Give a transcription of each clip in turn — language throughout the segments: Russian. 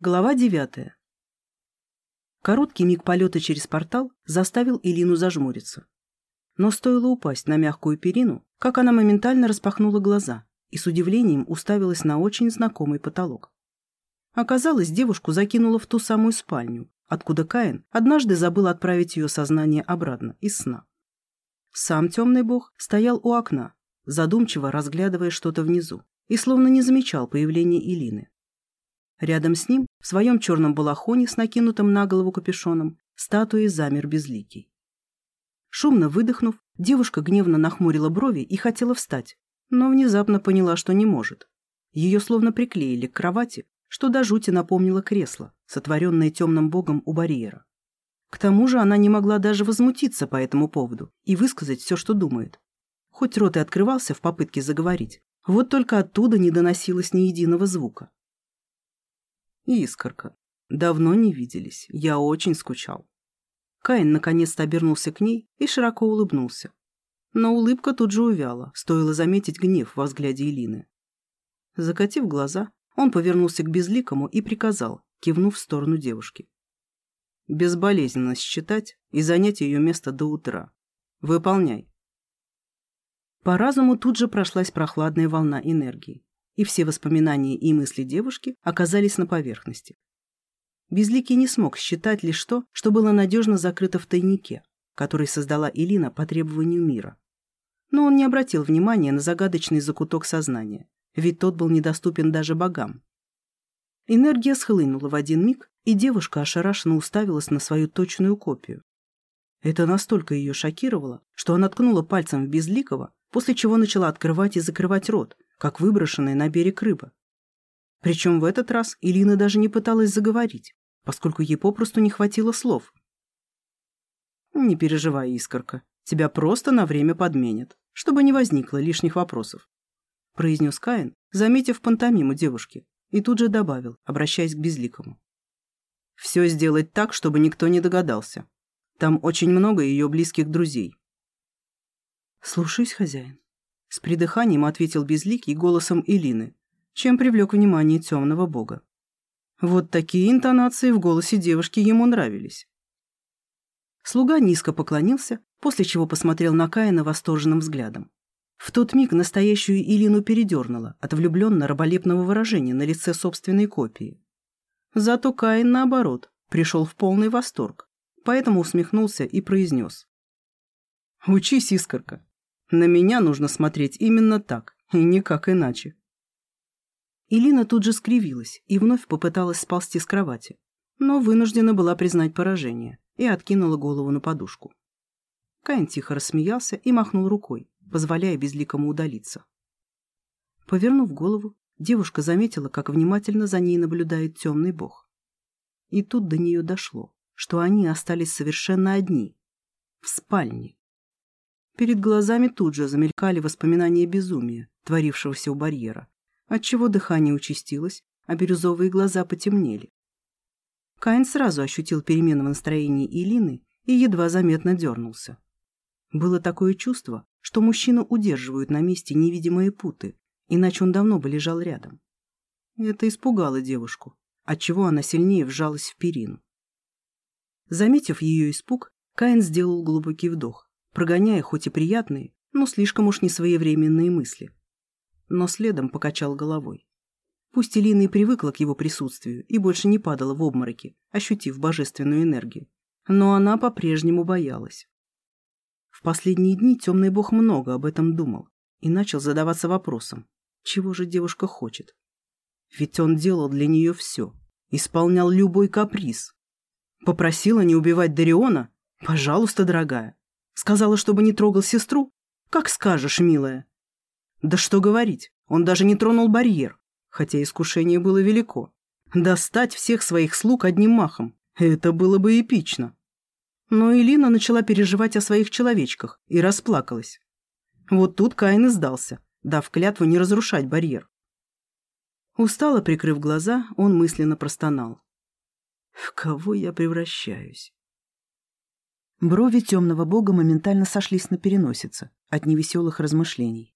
Глава девятая. Короткий миг полета через портал заставил Илину зажмуриться. Но стоило упасть на мягкую перину, как она моментально распахнула глаза и с удивлением уставилась на очень знакомый потолок. Оказалось, девушку закинуло в ту самую спальню, откуда Каин однажды забыл отправить ее сознание обратно из сна. Сам темный бог стоял у окна, задумчиво разглядывая что-то внизу, и словно не замечал появления Илины. Рядом с ним, в своем черном балахоне с накинутым на голову капюшоном, статуей замер безликий. Шумно выдохнув, девушка гневно нахмурила брови и хотела встать, но внезапно поняла, что не может. Ее словно приклеили к кровати, что до жути напомнило кресло, сотворенное темным богом у барьера. К тому же она не могла даже возмутиться по этому поводу и высказать все, что думает. Хоть рот и открывался в попытке заговорить, вот только оттуда не доносилось ни единого звука. Искорка. Давно не виделись. Я очень скучал. Каин наконец-то обернулся к ней и широко улыбнулся. Но улыбка тут же увяла, стоило заметить гнев во взгляде Элины. Закатив глаза, он повернулся к Безликому и приказал, кивнув в сторону девушки. Безболезненно считать и занять ее место до утра. Выполняй. По разуму тут же прошлась прохладная волна энергии и все воспоминания и мысли девушки оказались на поверхности. Безликий не смог считать лишь то, что было надежно закрыто в тайнике, который создала Илина по требованию мира. Но он не обратил внимания на загадочный закуток сознания, ведь тот был недоступен даже богам. Энергия схлынула в один миг, и девушка ошарашенно уставилась на свою точную копию. Это настолько ее шокировало, что она ткнула пальцем в Безликого, после чего начала открывать и закрывать рот, как выброшенная на берег рыба. Причем в этот раз Илина даже не пыталась заговорить, поскольку ей попросту не хватило слов. «Не переживай, Искорка, тебя просто на время подменят, чтобы не возникло лишних вопросов», произнес Каин, заметив пантомиму девушки, и тут же добавил, обращаясь к Безликому. «Все сделать так, чтобы никто не догадался. Там очень много ее близких друзей». «Слушаюсь, хозяин». С придыханием ответил Безликий голосом Илины, чем привлек внимание темного бога. Вот такие интонации в голосе девушки ему нравились. Слуга низко поклонился, после чего посмотрел на Каина восторженным взглядом. В тот миг настоящую Илину передернуло от влюбленно-раболепного выражения на лице собственной копии. Зато Каин, наоборот, пришел в полный восторг, поэтому усмехнулся и произнес. «Учись, искорка, на меня нужно смотреть именно так, и никак иначе. Илина тут же скривилась и вновь попыталась сползти с кровати, но вынуждена была признать поражение и откинула голову на подушку. Каин тихо рассмеялся и махнул рукой, позволяя безликому удалиться. Повернув голову, девушка заметила, как внимательно за ней наблюдает темный бог. И тут до нее дошло, что они остались совершенно одни, в спальне. Перед глазами тут же замелькали воспоминания безумия, творившегося у барьера, отчего дыхание участилось, а бирюзовые глаза потемнели. Каин сразу ощутил перемену в настроении Илины и едва заметно дернулся. Было такое чувство, что мужчину удерживают на месте невидимые путы, иначе он давно бы лежал рядом. Это испугало девушку, отчего она сильнее вжалась в перину. Заметив ее испуг, Каин сделал глубокий вдох прогоняя хоть и приятные, но слишком уж несвоевременные мысли. Но следом покачал головой. Пусть Элина и привыкла к его присутствию и больше не падала в обмороки, ощутив божественную энергию, но она по-прежнему боялась. В последние дни темный бог много об этом думал и начал задаваться вопросом, чего же девушка хочет. Ведь он делал для нее все, исполнял любой каприз. Попросила не убивать Дариона? Пожалуйста, дорогая, Сказала, чтобы не трогал сестру? Как скажешь, милая. Да что говорить, он даже не тронул барьер, хотя искушение было велико. Достать всех своих слуг одним махом. Это было бы эпично. Но Элина начала переживать о своих человечках и расплакалась. Вот тут Каин и сдался, дав клятву не разрушать барьер. Устало прикрыв глаза, он мысленно простонал. «В кого я превращаюсь?» Брови темного бога моментально сошлись на переносице от невеселых размышлений.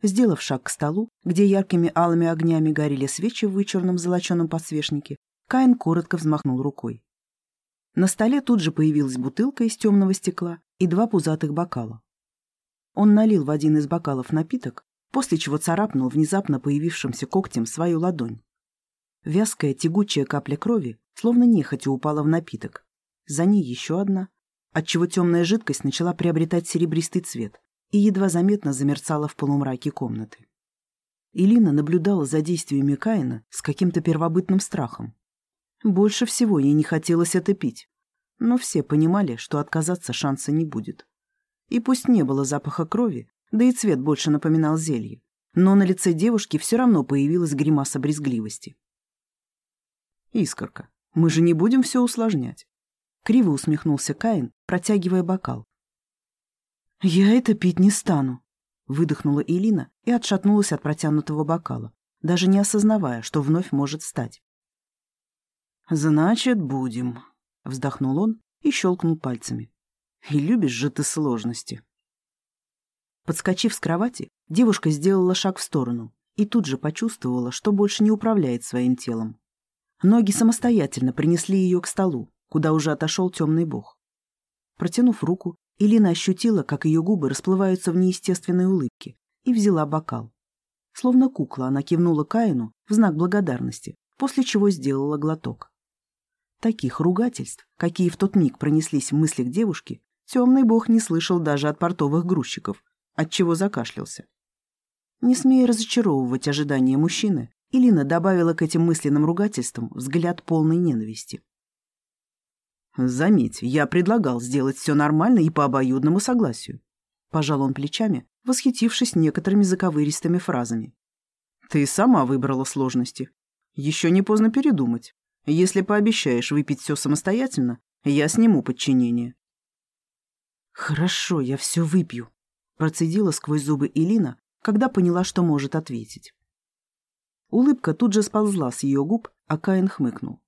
Сделав шаг к столу, где яркими алыми огнями горели свечи в вычурном золоченом подсвечнике, Каин коротко взмахнул рукой. На столе тут же появилась бутылка из темного стекла и два пузатых бокала. Он налил в один из бокалов напиток, после чего царапнул внезапно появившимся когтем свою ладонь. Вязкая тягучая капля крови, словно нехотя упала в напиток. За ней еще одна, отчего темная жидкость начала приобретать серебристый цвет и едва заметно замерцала в полумраке комнаты. Илина наблюдала за действиями Каина с каким-то первобытным страхом. Больше всего ей не хотелось это пить, но все понимали, что отказаться шанса не будет. И пусть не было запаха крови, да и цвет больше напоминал зелье, но на лице девушки все равно появилась гримаса брезгливости. «Искорка, мы же не будем все усложнять», — криво усмехнулся Каин, протягивая бокал. «Я это пить не стану», — выдохнула Элина и отшатнулась от протянутого бокала, даже не осознавая, что вновь может встать. «Значит, будем», — вздохнул он и щелкнул пальцами. «И любишь же ты сложности». Подскочив с кровати, девушка сделала шаг в сторону и тут же почувствовала, что больше не управляет своим телом. Ноги самостоятельно принесли ее к столу, куда уже отошел темный бог. Протянув руку, Илина ощутила, как ее губы расплываются в неестественной улыбке, и взяла бокал. Словно кукла, она кивнула Каину в знак благодарности, после чего сделала глоток. Таких ругательств, какие в тот миг пронеслись в мыслях девушки, темный бог не слышал даже от портовых грузчиков, отчего закашлялся. Не смея разочаровывать ожидания мужчины, Илина добавила к этим мысленным ругательствам взгляд полной ненависти. «Заметь, я предлагал сделать все нормально и по обоюдному согласию», — пожал он плечами, восхитившись некоторыми заковыристыми фразами. «Ты сама выбрала сложности. Еще не поздно передумать. Если пообещаешь выпить все самостоятельно, я сниму подчинение». «Хорошо, я все выпью», — процедила сквозь зубы Илина, когда поняла, что может ответить. Улыбка тут же сползла с ее губ, а Каин хмыкнул.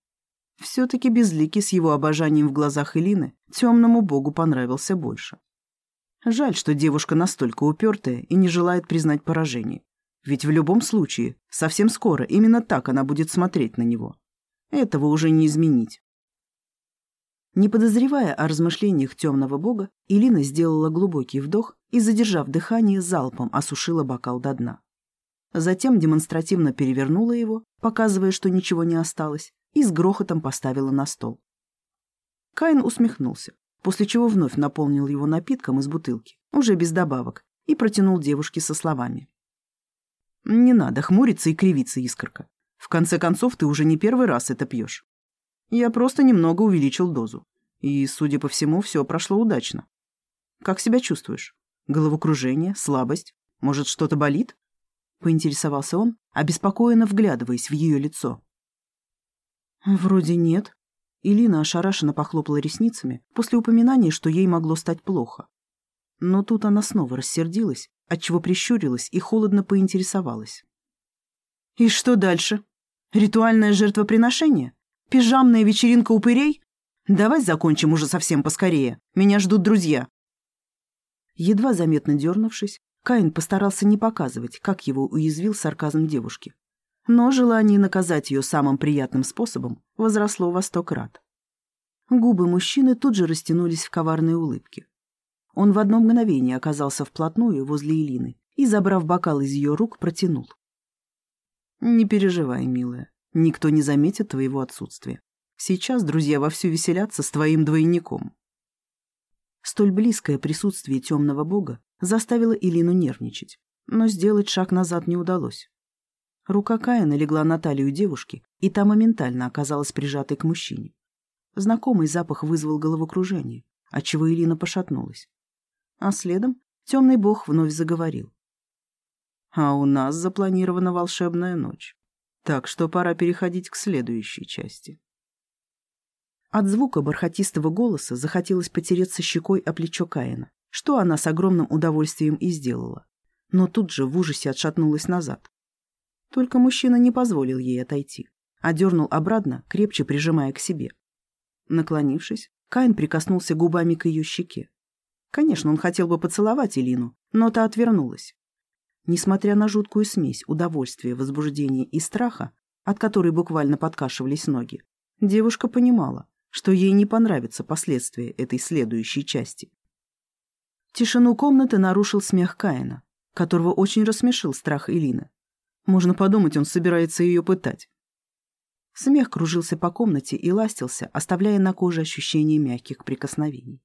Все-таки Безликий с его обожанием в глазах Илины темному богу понравился больше. Жаль, что девушка настолько упертая и не желает признать поражение. Ведь в любом случае, совсем скоро именно так она будет смотреть на него. Этого уже не изменить. Не подозревая о размышлениях темного бога, Илина сделала глубокий вдох и, задержав дыхание, залпом осушила бокал до дна. Затем демонстративно перевернула его, показывая, что ничего не осталось, и с грохотом поставила на стол. Каин усмехнулся, после чего вновь наполнил его напитком из бутылки, уже без добавок, и протянул девушке со словами. «Не надо хмуриться и кривиться, искорка. В конце концов, ты уже не первый раз это пьешь. Я просто немного увеличил дозу. И, судя по всему, все прошло удачно. Как себя чувствуешь? Головокружение, слабость? Может, что-то болит?» Поинтересовался он, обеспокоенно вглядываясь в ее лицо. «Вроде нет». Илина ошарашенно похлопала ресницами после упоминания, что ей могло стать плохо. Но тут она снова рассердилась, отчего прищурилась и холодно поинтересовалась. «И что дальше? Ритуальное жертвоприношение? Пижамная вечеринка упырей? Давай закончим уже совсем поскорее. Меня ждут друзья». Едва заметно дернувшись, Каин постарался не показывать, как его уязвил сарказм девушки. Но желание наказать ее самым приятным способом возросло во сто крат. Губы мужчины тут же растянулись в коварной улыбке. Он в одно мгновение оказался вплотную возле Элины и, забрав бокал из ее рук, протянул. «Не переживай, милая, никто не заметит твоего отсутствия. Сейчас друзья вовсю веселятся с твоим двойником». Столь близкое присутствие темного бога заставило Илину нервничать, но сделать шаг назад не удалось. Рука Каина легла на талию девушки, и та моментально оказалась прижатой к мужчине. Знакомый запах вызвал головокружение, отчего Илина пошатнулась. А следом темный бог вновь заговорил. «А у нас запланирована волшебная ночь, так что пора переходить к следующей части». От звука бархатистого голоса захотелось потереться щекой о плечо Каина, что она с огромным удовольствием и сделала. Но тут же в ужасе отшатнулась назад. Только мужчина не позволил ей отойти, а дернул обратно, крепче прижимая к себе. Наклонившись, Каин прикоснулся губами к ее щеке. Конечно, он хотел бы поцеловать Элину, но та отвернулась. Несмотря на жуткую смесь удовольствия, возбуждения и страха, от которой буквально подкашивались ноги, Девушка понимала, что ей не понравятся последствия этой следующей части. Тишину комнаты нарушил смех Каина, которого очень рассмешил страх Элины. Можно подумать, он собирается ее пытать. Смех кружился по комнате и ластился, оставляя на коже ощущение мягких прикосновений.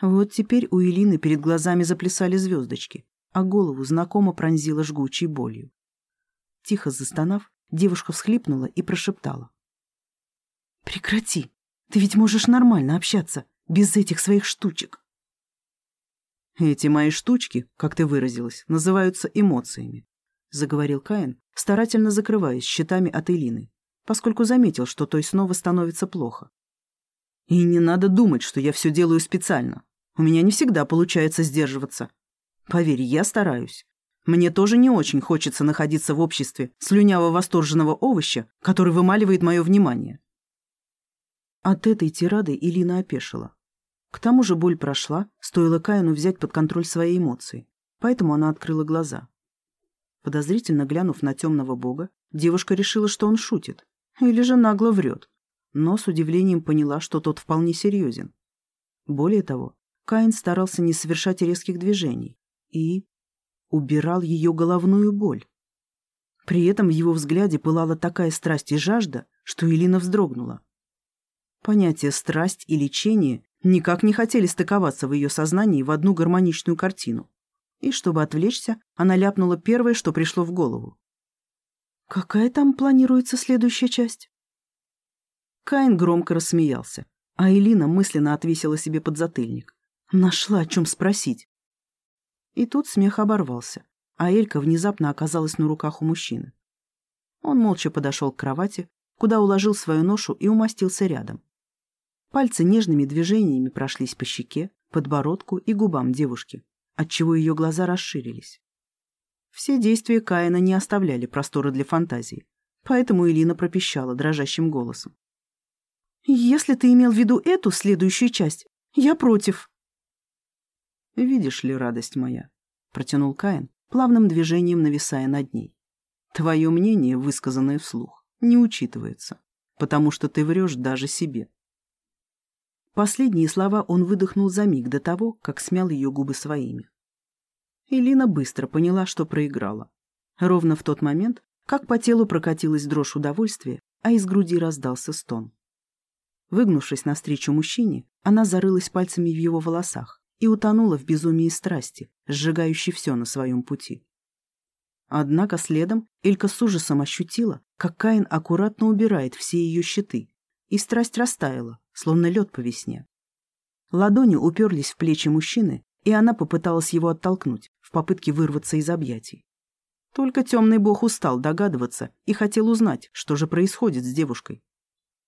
Вот теперь у Элины перед глазами заплясали звездочки, а голову знакомо пронзила жгучей болью. Тихо застонав, девушка всхлипнула и прошептала. «Прекрати! Ты ведь можешь нормально общаться, без этих своих штучек!» «Эти мои штучки, как ты выразилась, называются эмоциями», — заговорил Каин, старательно закрываясь щитами от Элины, поскольку заметил, что той снова становится плохо. «И не надо думать, что я все делаю специально. У меня не всегда получается сдерживаться. Поверь, я стараюсь. Мне тоже не очень хочется находиться в обществе слюняво-восторженного овоща, который вымаливает мое внимание». От этой тирады Илина опешила. К тому же боль прошла, стоило Каину взять под контроль свои эмоции, поэтому она открыла глаза. Подозрительно глянув на темного бога, девушка решила, что он шутит, или же нагло врет, но с удивлением поняла, что тот вполне серьезен. Более того, Каин старался не совершать резких движений и убирал ее головную боль. При этом в его взгляде пылала такая страсть и жажда, что Элина вздрогнула. Понятия «страсть» и «лечение» никак не хотели стыковаться в ее сознании в одну гармоничную картину. И чтобы отвлечься, она ляпнула первое, что пришло в голову. «Какая там планируется следующая часть?» Каин громко рассмеялся, а Элина мысленно отвесила себе подзатыльник. Нашла о чем спросить. И тут смех оборвался, а Элька внезапно оказалась на руках у мужчины. Он молча подошел к кровати, куда уложил свою ношу и умостился рядом. Пальцы нежными движениями прошлись по щеке, подбородку и губам девушки, отчего ее глаза расширились. Все действия Каина не оставляли простора для фантазии, поэтому Элина пропищала дрожащим голосом. «Если ты имел в виду эту следующую часть, я против». «Видишь ли, радость моя», — протянул Каин, плавным движением нависая над ней. «Твое мнение, высказанное вслух, не учитывается, потому что ты врешь даже себе. Последние слова он выдохнул за миг до того, как смял ее губы своими. Элина быстро поняла, что проиграла. Ровно в тот момент, как по телу прокатилась дрожь удовольствия, а из груди раздался стон. Выгнувшись навстречу мужчине, она зарылась пальцами в его волосах и утонула в безумии страсти, сжигающей все на своем пути. Однако следом Элька с ужасом ощутила, как Каин аккуратно убирает все ее щиты, и страсть растаяла, словно лед по весне. Ладони уперлись в плечи мужчины, и она попыталась его оттолкнуть, в попытке вырваться из объятий. Только темный бог устал догадываться и хотел узнать, что же происходит с девушкой.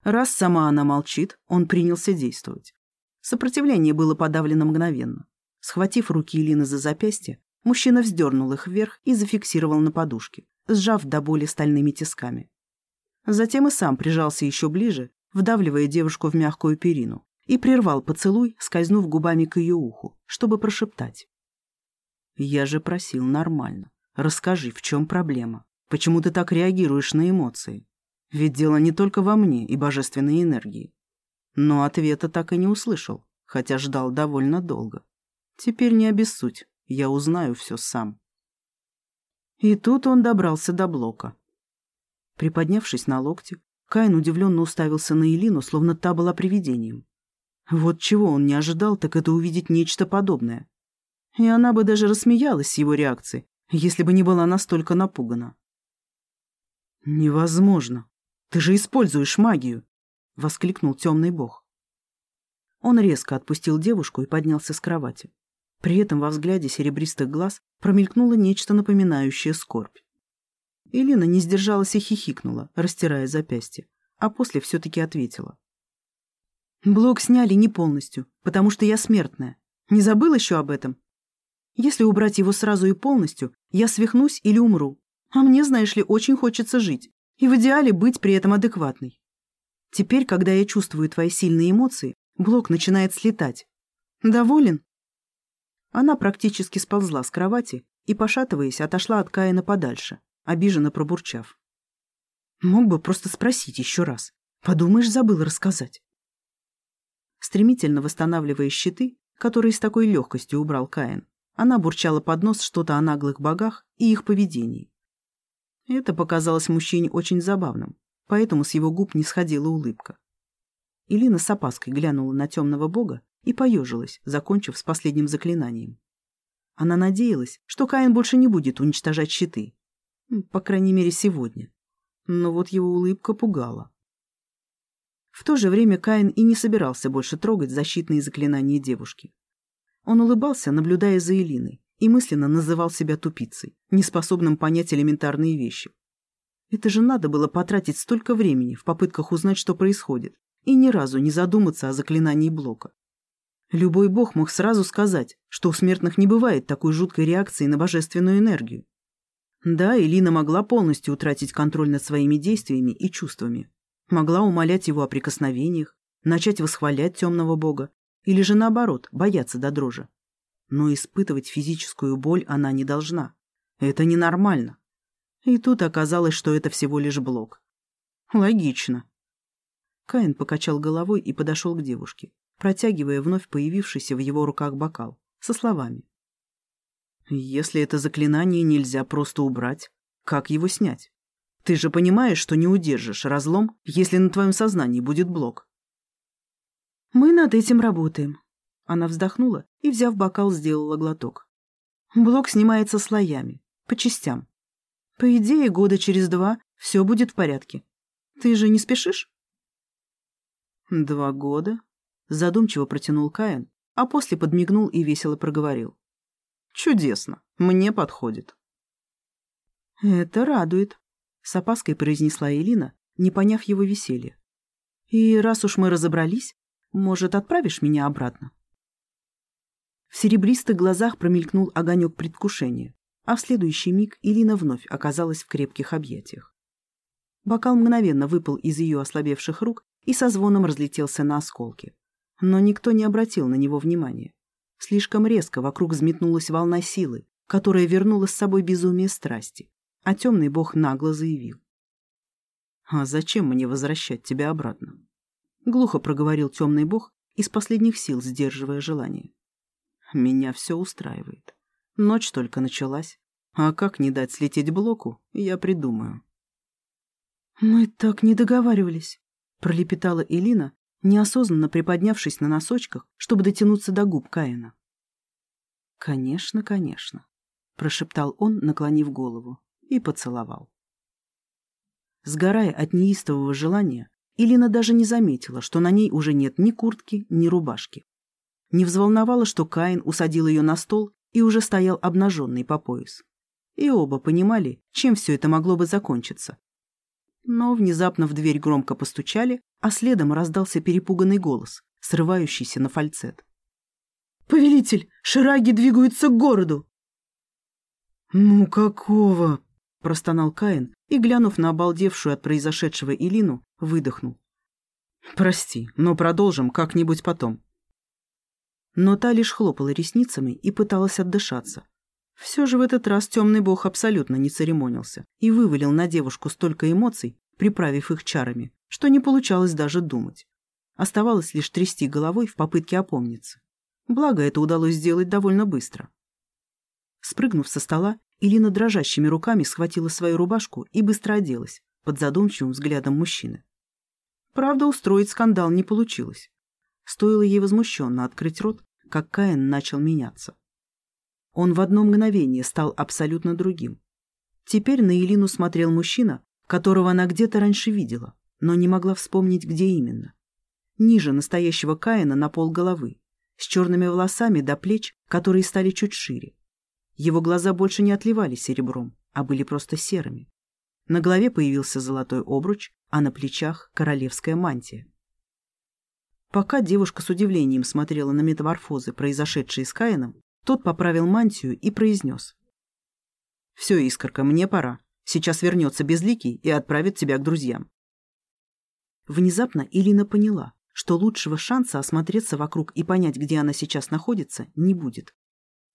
Раз сама она молчит, он принялся действовать. Сопротивление было подавлено мгновенно. Схватив руки Илины за запястье, мужчина вздернул их вверх и зафиксировал на подушке, сжав до боли стальными тисками. Затем и сам прижался еще ближе вдавливая девушку в мягкую перину, и прервал поцелуй, скользнув губами к ее уху, чтобы прошептать. «Я же просил нормально. Расскажи, в чем проблема? Почему ты так реагируешь на эмоции? Ведь дело не только во мне и божественной энергии». Но ответа так и не услышал, хотя ждал довольно долго. Теперь не обессудь, я узнаю все сам. И тут он добрался до блока. Приподнявшись на локте, Каин удивленно уставился на Элину, словно та была привидением. Вот чего он не ожидал, так это увидеть нечто подобное. И она бы даже рассмеялась с его реакцией, если бы не была настолько напугана. «Невозможно! Ты же используешь магию!» — воскликнул темный бог. Он резко отпустил девушку и поднялся с кровати. При этом во взгляде серебристых глаз промелькнуло нечто напоминающее скорбь. Элина не сдержалась и хихикнула, растирая запястье, а после все-таки ответила. «Блок сняли не полностью, потому что я смертная. Не забыл еще об этом? Если убрать его сразу и полностью, я свихнусь или умру. А мне, знаешь ли, очень хочется жить. И в идеале быть при этом адекватной. Теперь, когда я чувствую твои сильные эмоции, блок начинает слетать. Доволен?» Она практически сползла с кровати и, пошатываясь, отошла от Каина подальше, обиженно пробурчав. Мог бы просто спросить еще раз. Подумаешь, забыл рассказать. Стремительно восстанавливая щиты, которые с такой легкостью убрал Каин, она бурчала под нос что-то о наглых богах и их поведении. Это показалось мужчине очень забавным, поэтому с его губ не сходила улыбка. Илина с опаской глянула на темного бога и поежилась, закончив с последним заклинанием. Она надеялась, что Каин больше не будет уничтожать щиты. По крайней мере, сегодня. Но вот его улыбка пугала. В то же время Каин и не собирался больше трогать защитные заклинания девушки. Он улыбался, наблюдая за Элиной, и мысленно называл себя тупицей, неспособным понять элементарные вещи. Это же надо было потратить столько времени в попытках узнать, что происходит, и ни разу не задуматься о заклинании блока. Любой бог мог сразу сказать, что у смертных не бывает такой жуткой реакции на божественную энергию. Да, Элина могла полностью утратить контроль над своими действиями и чувствами. Могла умолять его о прикосновениях, начать восхвалять темного бога, или же наоборот, бояться до дрожи. Но испытывать физическую боль она не должна. Это ненормально. И тут оказалось, что это всего лишь блок. Логично. Каин покачал головой и подошел к девушке протягивая вновь появившийся в его руках бокал, со словами. «Если это заклинание нельзя просто убрать, как его снять? Ты же понимаешь, что не удержишь разлом, если на твоем сознании будет блок». «Мы над этим работаем». Она вздохнула и, взяв бокал, сделала глоток. «Блок снимается слоями, по частям. По идее, года через два все будет в порядке. Ты же не спешишь?» «Два года?» Задумчиво протянул Каин, а после подмигнул и весело проговорил. «Чудесно. Мне подходит». «Это радует», — с опаской произнесла Элина, не поняв его веселья. «И раз уж мы разобрались, может, отправишь меня обратно?» В серебристых глазах промелькнул огонек предвкушения, а в следующий миг Илина вновь оказалась в крепких объятиях. Бокал мгновенно выпал из ее ослабевших рук и со звоном разлетелся на осколки. Но никто не обратил на него внимания. Слишком резко вокруг взметнулась волна силы, которая вернула с собой безумие страсти, а темный бог нагло заявил. «А зачем мне возвращать тебя обратно?» Глухо проговорил темный бог, из последних сил сдерживая желание. «Меня все устраивает. Ночь только началась, а как не дать слететь блоку, я придумаю». «Мы так не договаривались», — пролепетала Элина, неосознанно приподнявшись на носочках, чтобы дотянуться до губ Каина. «Конечно, конечно», — прошептал он, наклонив голову, и поцеловал. Сгорая от неистового желания, Илина даже не заметила, что на ней уже нет ни куртки, ни рубашки. Не взволновала, что Каин усадил ее на стол и уже стоял обнаженный по пояс. И оба понимали, чем все это могло бы закончиться, но внезапно в дверь громко постучали, а следом раздался перепуганный голос, срывающийся на фальцет. «Повелитель, шираги двигаются к городу!» «Ну какого?» – простонал Каин и, глянув на обалдевшую от произошедшего Илину, выдохнул. «Прости, но продолжим как-нибудь потом». Но та лишь хлопала ресницами и пыталась отдышаться. Все же в этот раз темный бог абсолютно не церемонился и вывалил на девушку столько эмоций, приправив их чарами, что не получалось даже думать. Оставалось лишь трясти головой в попытке опомниться. Благо, это удалось сделать довольно быстро. Спрыгнув со стола, Илина дрожащими руками схватила свою рубашку и быстро оделась, под задумчивым взглядом мужчины. Правда, устроить скандал не получилось. Стоило ей возмущенно открыть рот, как Каин начал меняться. Он в одно мгновение стал абсолютно другим. Теперь на Илину смотрел мужчина, которого она где-то раньше видела, но не могла вспомнить, где именно. Ниже настоящего Каина на пол головы, с черными волосами до плеч, которые стали чуть шире. Его глаза больше не отливали серебром, а были просто серыми. На голове появился золотой обруч, а на плечах — королевская мантия. Пока девушка с удивлением смотрела на метаморфозы, произошедшие с Каином, тот поправил мантию и произнес. «Все, Искорка, мне пора. Сейчас вернется Безликий и отправит тебя к друзьям». Внезапно Илина поняла, что лучшего шанса осмотреться вокруг и понять, где она сейчас находится, не будет.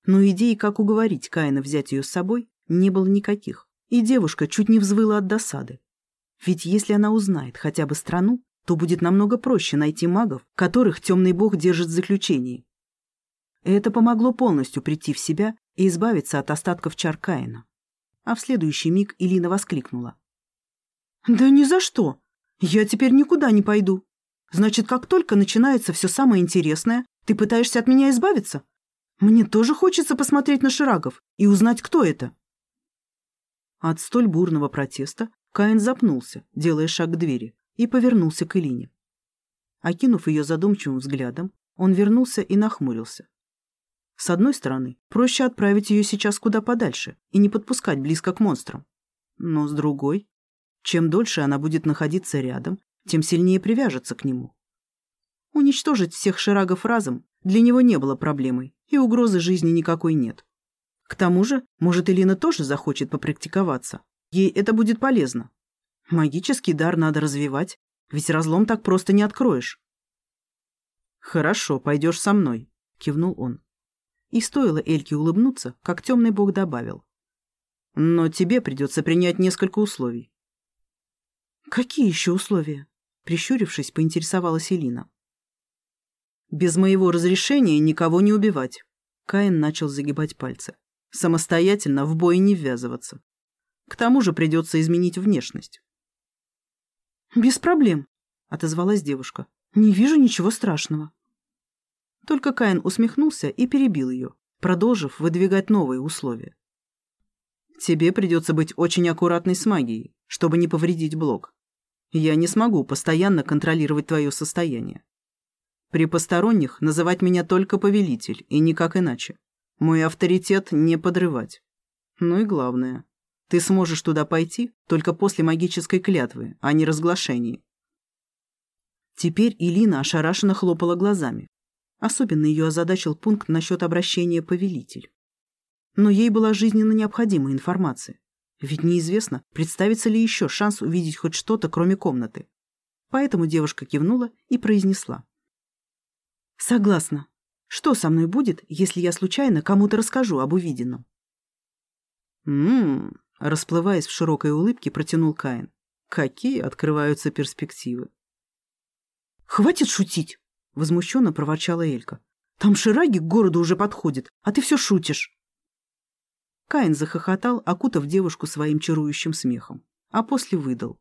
Но идеи, как уговорить Каина взять ее с собой, не было никаких, и девушка чуть не взвыла от досады. Ведь если она узнает хотя бы страну, то будет намного проще найти магов, которых темный бог держит в заключении. Это помогло полностью прийти в себя и избавиться от остатков чар Каина. А в следующий миг Илина воскликнула. «Да ни за что! Я теперь никуда не пойду. Значит, как только начинается все самое интересное, ты пытаешься от меня избавиться? Мне тоже хочется посмотреть на Ширагов и узнать, кто это». От столь бурного протеста Каин запнулся, делая шаг к двери, и повернулся к Илине. Окинув ее задумчивым взглядом, он вернулся и нахмурился. С одной стороны, проще отправить ее сейчас куда подальше и не подпускать близко к монстрам. Но с другой, чем дольше она будет находиться рядом, тем сильнее привяжется к нему. Уничтожить всех ширагов разом для него не было проблемой, и угрозы жизни никакой нет. К тому же, может, Элина тоже захочет попрактиковаться. Ей это будет полезно. Магический дар надо развивать, ведь разлом так просто не откроешь. «Хорошо, пойдешь со мной», — кивнул он. И стоило Эльке улыбнуться, как темный бог добавил. «Но тебе придется принять несколько условий». «Какие еще условия?» — прищурившись, поинтересовалась Элина. «Без моего разрешения никого не убивать», — Каин начал загибать пальцы. «Самостоятельно в бой не ввязываться. К тому же придется изменить внешность». «Без проблем», — отозвалась девушка. «Не вижу ничего страшного». Только Каин усмехнулся и перебил ее, продолжив выдвигать новые условия. «Тебе придется быть очень аккуратной с магией, чтобы не повредить блок. Я не смогу постоянно контролировать твое состояние. При посторонних называть меня только повелитель, и никак иначе. Мой авторитет не подрывать. Ну и главное, ты сможешь туда пойти только после магической клятвы, а не разглашений. Теперь Илина ошарашенно хлопала глазами, Особенно ее озадачил пункт насчет обращения «повелитель». Но ей была жизненно необходима информация. Ведь неизвестно, представится ли еще шанс увидеть хоть что-то, кроме комнаты. Поэтому девушка кивнула и произнесла. «Согласна. Что со мной будет, если я случайно кому-то расскажу об увиденном?» «М-м-м», расплываясь в широкой улыбке, протянул Каин. «Какие открываются перспективы!» «Хватит шутить!» Возмущенно проворчала Элька. «Там шираги к городу уже подходят, а ты все шутишь». Каин захохотал, окутав девушку своим чарующим смехом, а после выдал.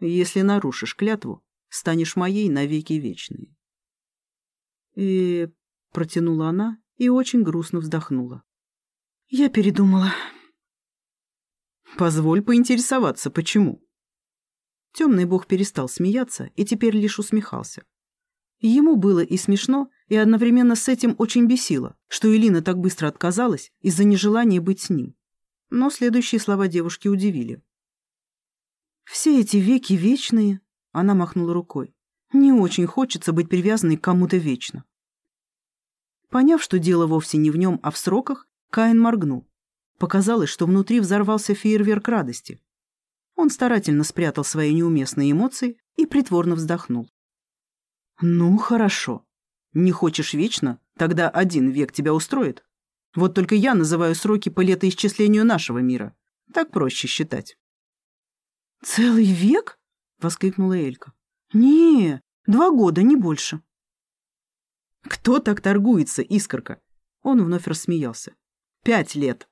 «Если нарушишь клятву, станешь моей навеки вечной». И протянула она и очень грустно вздохнула. «Я передумала». «Позволь поинтересоваться, почему?» Темный бог перестал смеяться и теперь лишь усмехался. Ему было и смешно, и одновременно с этим очень бесило, что Элина так быстро отказалась из-за нежелания быть с ним. Но следующие слова девушки удивили. «Все эти веки вечные», — она махнула рукой. «Не очень хочется быть привязанной к кому-то вечно». Поняв, что дело вовсе не в нем, а в сроках, Каин моргнул. Показалось, что внутри взорвался фейерверк радости. Он старательно спрятал свои неуместные эмоции и притворно вздохнул. «Ну, хорошо. Не хочешь вечно? Тогда один век тебя устроит. Вот только я называю сроки по летоисчислению нашего мира. Так проще считать». «Целый век?» — воскликнула Элька. «Не, два года, не больше». «Кто так торгуется, искорка?» Он вновь рассмеялся. «Пять лет».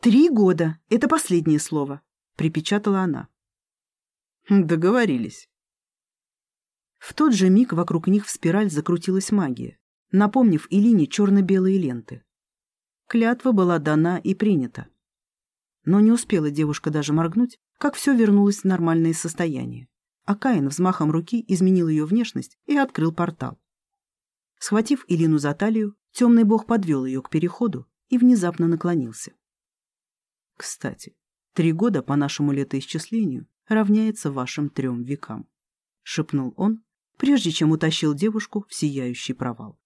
«Три года — это последнее слово», — припечатала она. «Договорились». В тот же миг вокруг них в спираль закрутилась магия, напомнив Илине черно-белые ленты. Клятва была дана и принята. Но не успела девушка даже моргнуть, как все вернулось в нормальное состояние. А Каин взмахом руки изменил ее внешность и открыл портал. Схватив Илину за талию, темный бог подвел ее к переходу и внезапно наклонился. «Кстати, три года по нашему летоисчислению равняется вашим трем векам», — шепнул он, прежде чем утащил девушку в сияющий провал.